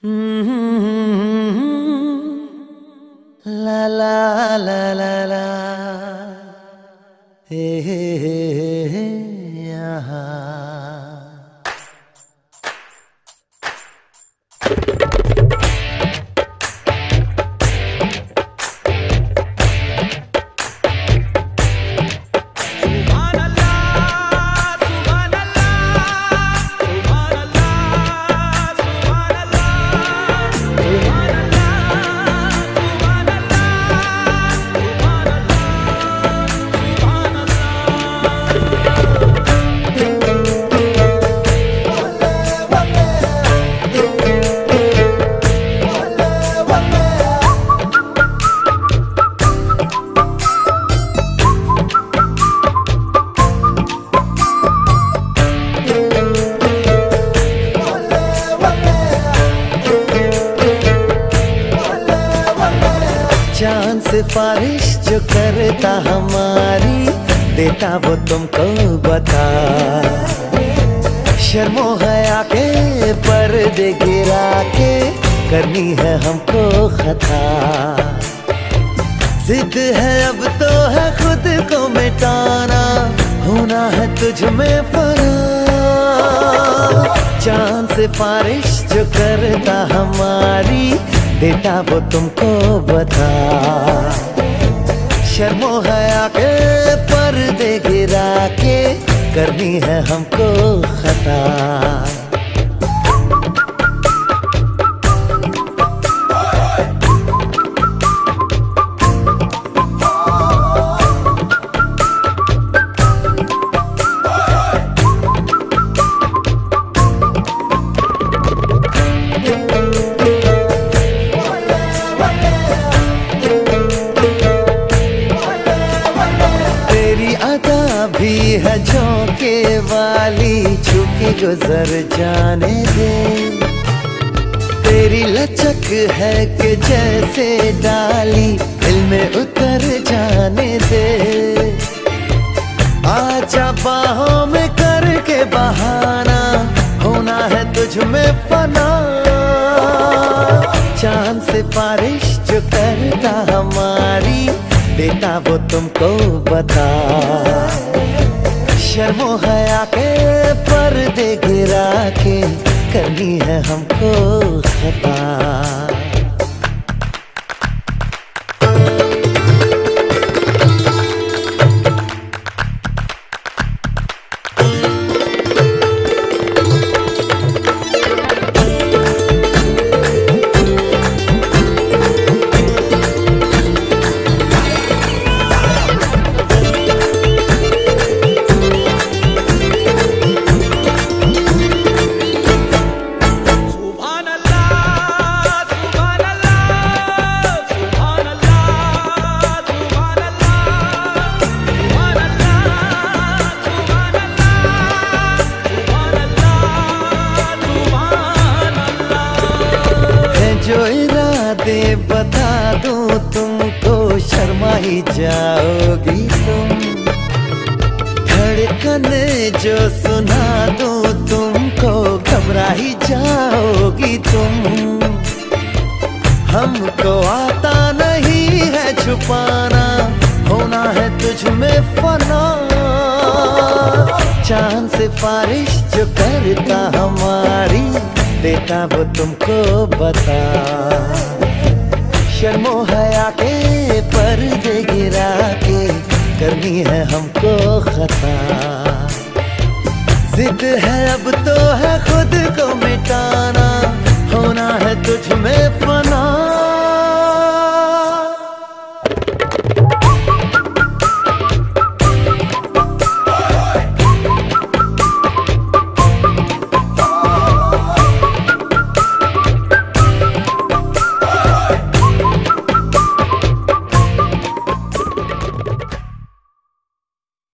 La la la la la. Hey, hey, hey, hey, yeah. सिफारिश जो करता हमारी, देता वो तुमको बता। शर्मो हया के पर्दे गिरा के, करनी है हमको खता। जिद है अब तो है खुद को मिटाना, होना है तुझ में फना। चाँद सिफारिश जो करता हमारी देता वो तुमको बता। शर्मो हया के पर्दे गिरा के करनी है हमको खता। वाली झुकी गुजर जाने दे। तेरी लचक है कि जैसे डाली दिल में उतर जाने दे। आजा बाहों में करके बहाना, होना है तुझ में फना। चाँद से बारिश जो करता हमारी बेटा वो तुमको बता। शर्मो हया के पर्दे गिरा के करनी है हमको खता। इरादे बता दूँ तुमको, शर्मा ही जाओगी तुम। धड़कन जो सुना दूँ तुमको, घबरा ही जाओगी तुम। हमको आता नहीं है छुपाना, होना है तुझ में फना। चाँद से बारिश जो करता हमारी, देता वो तुमको बता। शर्मो हया के पर्दे गिरा के करनी है हमको खता। जिद है अब तो